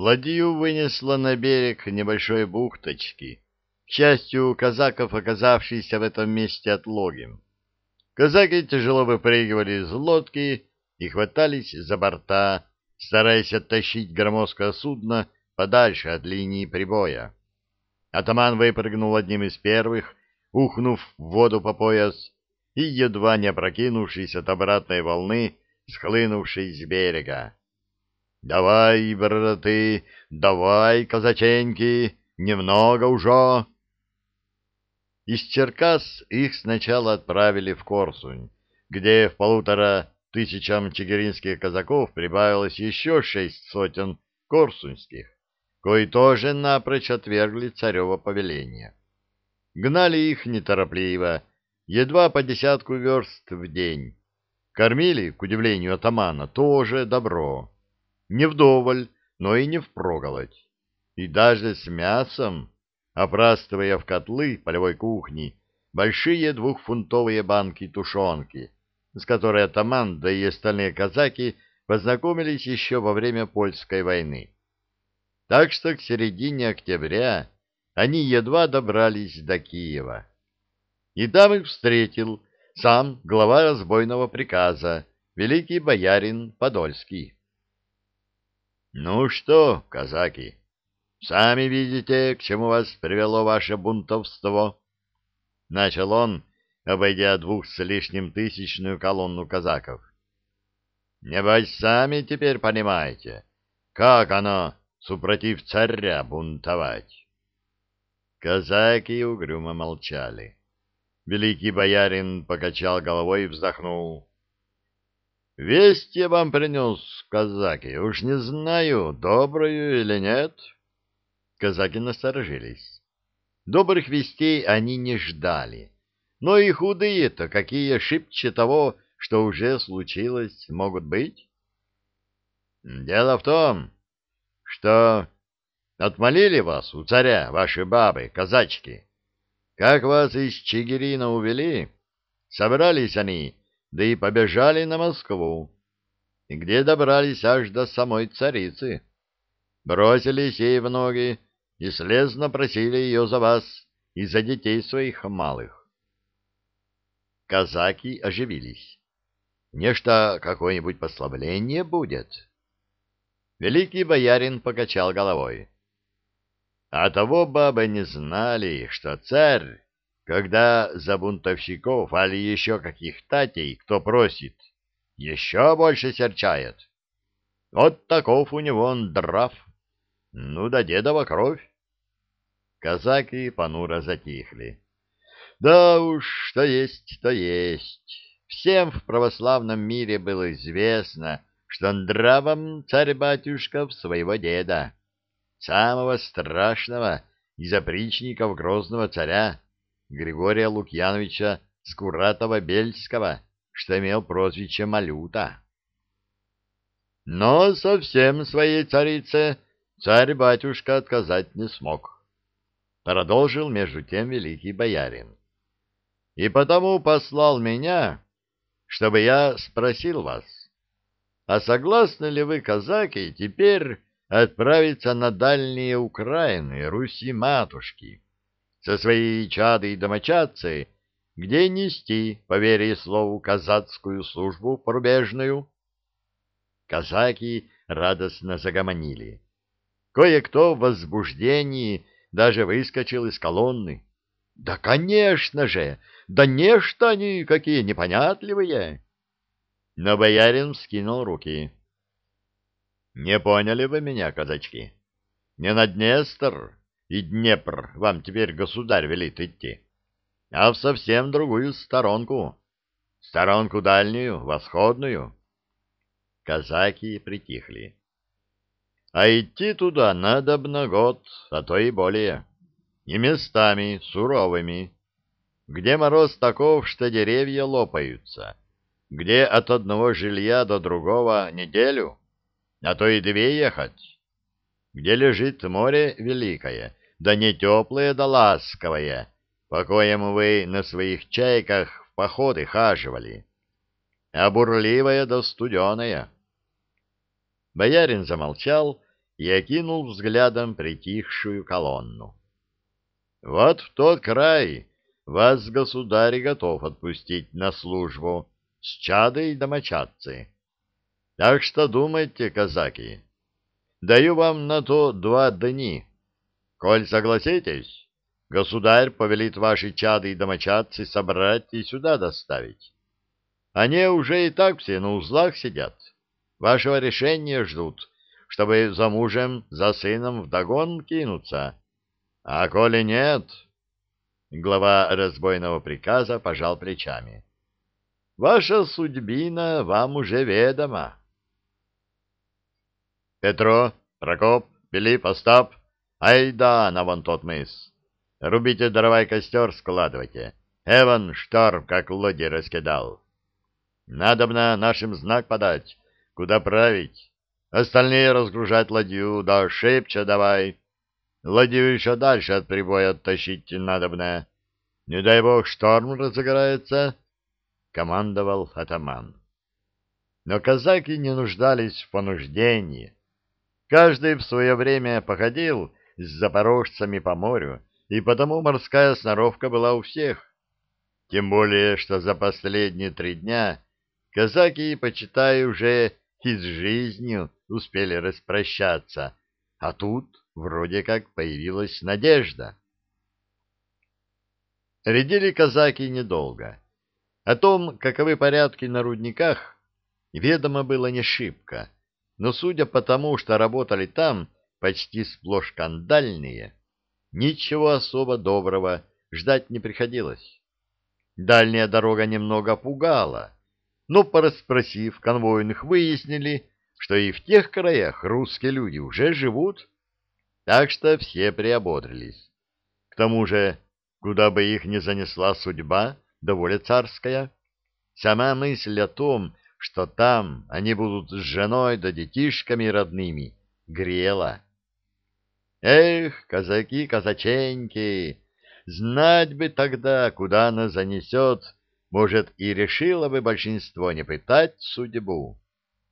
Ладью вынесло на берег небольшой бухточки, к счастью, казаков, оказавшихся в этом месте отлогим. Казаки тяжело выпрыгивали из лодки и хватались за борта, стараясь оттащить громоздкое судно подальше от линии прибоя. Атаман выпрыгнул одним из первых, ухнув в воду по пояс и едва не опрокинувшись от обратной волны, схлынувшей с берега. «Давай, браты, давай, казаченьки, немного уже!» Из Черкас их сначала отправили в Корсунь, где в полутора тысячам чигиринских казаков прибавилось еще шесть сотен корсунских, кои тоже напрочь отвергли царево повеление. Гнали их неторопливо, едва по десятку верст в день. Кормили, к удивлению атамана, тоже добро. Не вдоволь, но и не впроголодь. И даже с мясом, опрастывая в котлы полевой кухни большие двухфунтовые банки тушенки, с которой атаман, да и остальные казаки познакомились еще во время польской войны. Так что к середине октября они едва добрались до Киева. И там их встретил сам глава разбойного приказа, великий боярин Подольский. «Ну что, казаки, сами видите, к чему вас привело ваше бунтовство?» Начал он, обойдя двух с лишним тысячную колонну казаков. «Небось, сами теперь понимаете, как оно, супротив царя, бунтовать?» Казаки угрюмо молчали. Великий боярин покачал головой и вздохнул. Весть я вам принес, казаки, уж не знаю, добрую или нет. Казаки насторожились. Добрых вестей они не ждали. Но и худые-то, какие шибче того, что уже случилось, могут быть. Дело в том, что отмолили вас у царя ваши бабы, казачки. Как вас из Чигирина увели, собрались они да и побежали на Москву, и где добрались аж до самой царицы. Бросились ей в ноги и слезно просили ее за вас и за детей своих малых. Казаки оживились. Нечто какое-нибудь послабление будет. Великий боярин покачал головой. А того бабы не знали, что царь когда за бунтовщиков, али еще каких татей, кто просит, еще больше серчает. Вот таков у него он драв. Ну да дедова кровь. Казаки понуро затихли. Да уж, что есть, то есть. Всем в православном мире было известно, что нравом царь-батюшка своего деда, самого страшного из опричников грозного царя, Григория Лукьяновича Скуратова-Бельского, что имел прозвище Малюта. Но совсем своей царице царь-батюшка отказать не смог. Продолжил между тем великий боярин. И потому послал меня, чтобы я спросил вас, а согласны ли вы, казаки, теперь отправиться на дальние Украины, Руси-матушки? Со своей чадой и домочадцей, где нести, по вере и слову, казацкую службу порубежную. Казаки радостно загомонили. Кое-кто в возбуждении даже выскочил из колонны. Да, конечно же! Да нечто они какие непонятливые! Но боярин скинул руки. Не поняли вы меня, казачки? Не на Днестр, и Днепр. Вам теперь государь велит идти, а в совсем другую сторонку, сторонку дальнюю, восходную. Казаки притихли. А идти туда надо б на год, а то и более, и местами суровыми, где мороз таков, что деревья лопаются, где от одного жилья до другого неделю, а то и две ехать, где лежит море великое, да не теплое, да ласковое, по коему вы на своих чайках в походы хаживали, а бурливое да студеное. Боярин замолчал и окинул взглядом притихшую колонну. Вот в тот край вас государь готов отпустить на службу с чадой домочадцы. Так что думайте, казаки, даю вам на то два дни. Коль согласитесь, государь повелит ваши чады и домочадцы собрать и сюда доставить. Они уже и так все на узлах сидят. Вашего решения ждут, чтобы за мужем, за сыном вдогон кинуться. А коли нет... Глава разбойного приказа пожал плечами. Ваша судьбина вам уже ведома. Петро, Прокоп, Филипп, Остап, айда на вон тот мыс. Рубите дрова и костер складывайте. Эван шторм, как лоди раскидал. Надобно нашим знак подать, куда править. Остальные разгружать ладью, да шепча давай. Ладью еще дальше от прибоя оттащить надобно. Не дай бог шторм разыграется, — командовал атаман. Но казаки не нуждались в понуждении. Каждый в свое время походил с запорожцами по морю, и потому морская сноровка была у всех. Тем более, что за последние три дня казаки, почитай, уже и с жизнью успели распрощаться, а тут вроде как появилась надежда. Рядили казаки недолго. О том, каковы порядки на рудниках, ведомо было не шибко, но судя по тому, что работали там почти сплошь кандальные, ничего особо доброго ждать не приходилось. Дальняя дорога немного пугала, но, порасспросив конвойных, выяснили, что и в тех краях русские люди уже живут, так что все приободрились. К тому же, куда бы их ни занесла судьба, довольно царская, сама мысль о том, что там они будут с женой да детишками родными, грела. Эх, казаки, казаченьки, знать бы тогда, куда нас занесет, может, и решило бы большинство не пытать судьбу,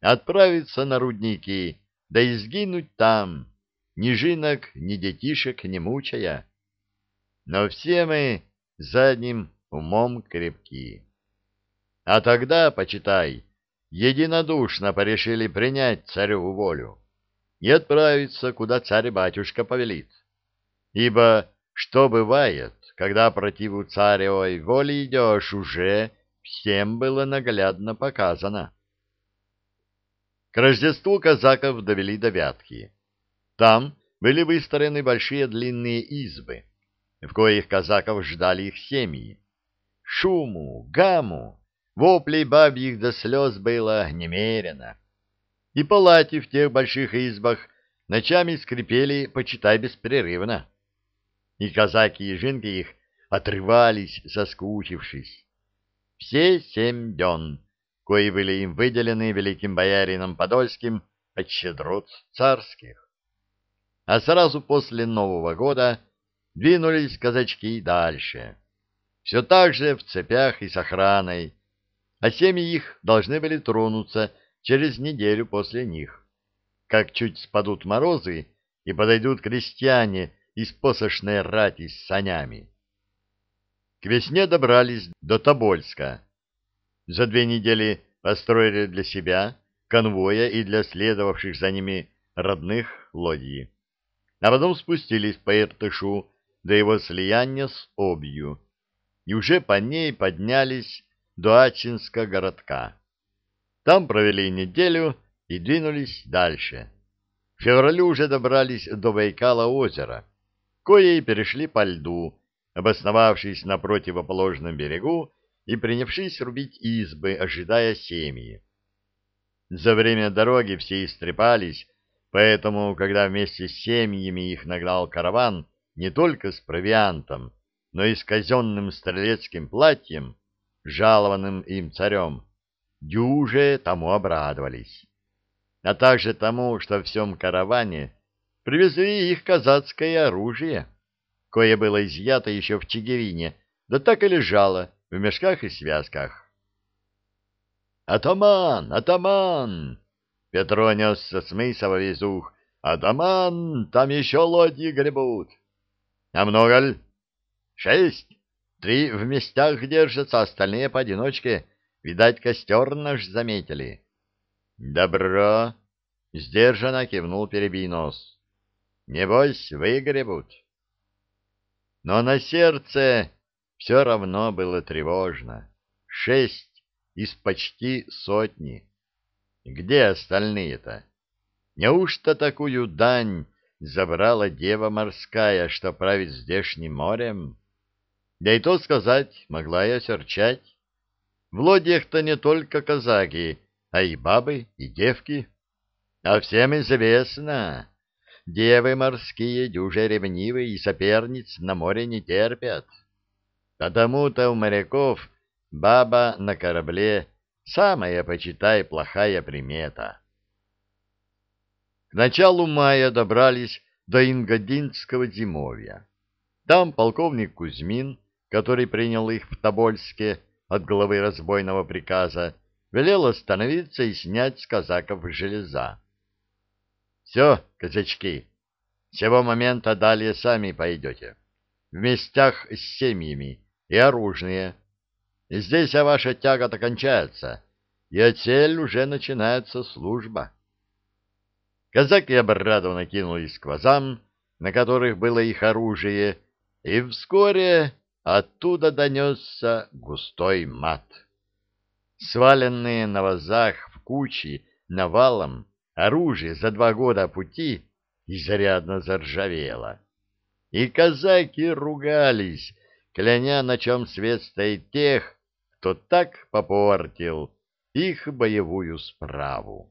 отправиться на рудники, да и сгинуть там, ни жинок, ни детишек не мучая. Но все мы задним умом крепки. А тогда, почитай, единодушно порешили принять цареву волю и отправиться, куда царь-батюшка повелит. Ибо что бывает, когда противу царевой воли идешь, уже всем было наглядно показано. К Рождеству казаков довели до Вятки. Там были выстроены большие длинные избы, в коих казаков ждали их семьи. Шуму, гаму, Воплей бабьих до слез было немерено. И палати в тех больших избах ночами скрипели, почитай, беспрерывно. И казаки и жинки их отрывались, соскучившись. Все семь дён, кои были им выделены великим боярином Подольским от щедрот царских. А сразу после Нового года двинулись казачки дальше. Все так же в цепях и с охраной, а семьи их должны были тронуться через неделю после них. Как чуть спадут морозы и подойдут крестьяне из посошной рати с санями. К весне добрались до Тобольска. За две недели построили для себя, конвоя и для следовавших за ними родных лодьи. А потом спустились по Иртышу до его слияния с Обью, и уже по ней поднялись до Ачинска городка. Там провели неделю и двинулись дальше. В феврале уже добрались до Байкала озера, кое и перешли по льду, обосновавшись на противоположном берегу и принявшись рубить избы, ожидая семьи. За время дороги все истрепались, поэтому, когда вместе с семьями их нагнал караван не только с провиантом, но и с казенным стрелецким платьем, жалованным им царем, дюже тому обрадовались, а также тому, что в всем караване привезли их казацкое оружие, кое было изъято еще в Чигирине, да так и лежало в мешках и связках. «Атаман! Атаман!» Петро несся с мыса во весь ух, «Атаман, там еще лодьи гребут!» «А много ли?» «Шесть. Три в местах держатся, остальные поодиночке. Видать, костер наш заметили». «Добро!» — сдержанно кивнул Перебийнос. «Небось, выгребут». Но на сердце все равно было тревожно. Шесть из почти сотни. Где остальные-то? Неужто такую дань забрала дева морская, что правит здешним морем? Да и то сказать, могла я серчать. В лодьях-то не только казаки, а и бабы, и девки. А всем известно, девы морские дюже ревнивые и соперниц на море не терпят. Потому-то у моряков баба на корабле самая, почитай, плохая примета. К началу мая добрались до Ингодинского зимовья. Там полковник Кузьмин, который принял их в Тобольске от главы разбойного приказа, велел остановиться и снять с казаков железа. «Все, казачки, с сего момента далее сами пойдете. В местах с семьями и оружие. Здесь ваша тяга-то кончается, и отсель уже начинается служба». Казаки обрадованно кинулись к вазам, на которых было их оружие, и вскоре оттуда донесся густой мат. Сваленные на вазах в кучи навалом оружие за два года пути изрядно заржавело. И казаки ругались, кляня, на чем свет стоит тех, кто так попортил их боевую справу.